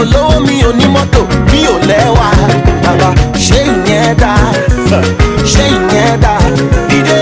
ò mi ò ní mọ́tò mi ò lẹ́wà. Bàbá ṣé ìyẹn dáa ṣé ìyẹn dáa dídé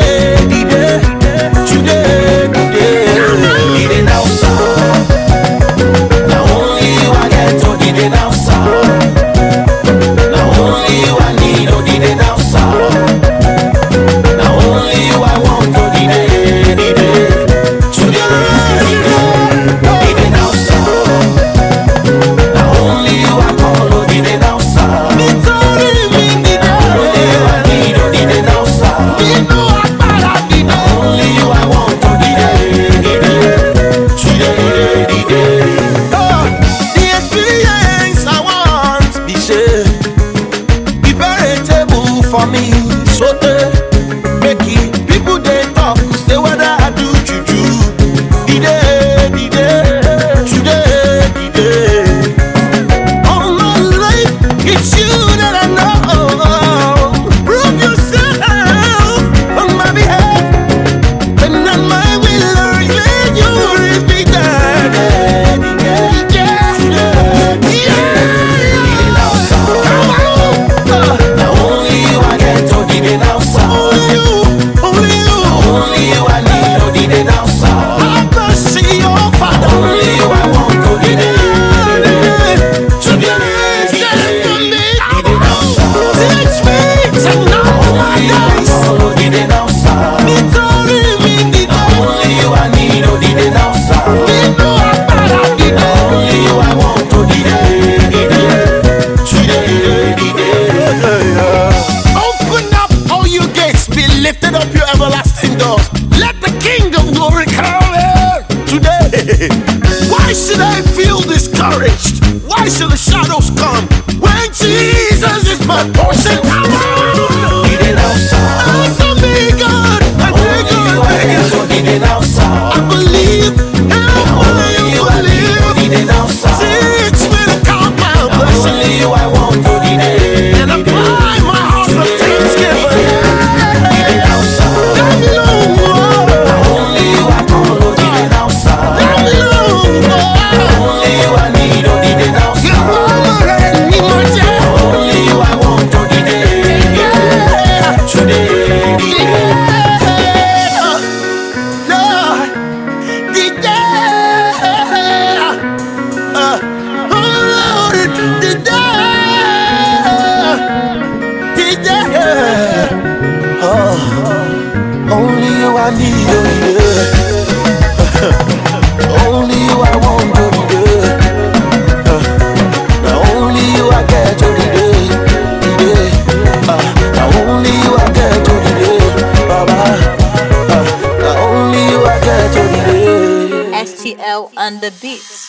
azote. discouraged. Why should the shadows come when Jesus is my portion? Only you I need, oh yeah. only you I want, oh yeah. Uh, now only you I get, oh yeah. yeah. Uh, now only you I get, oh yeah. Baba. Uh, only you I get, oh yeah. STL on the beats.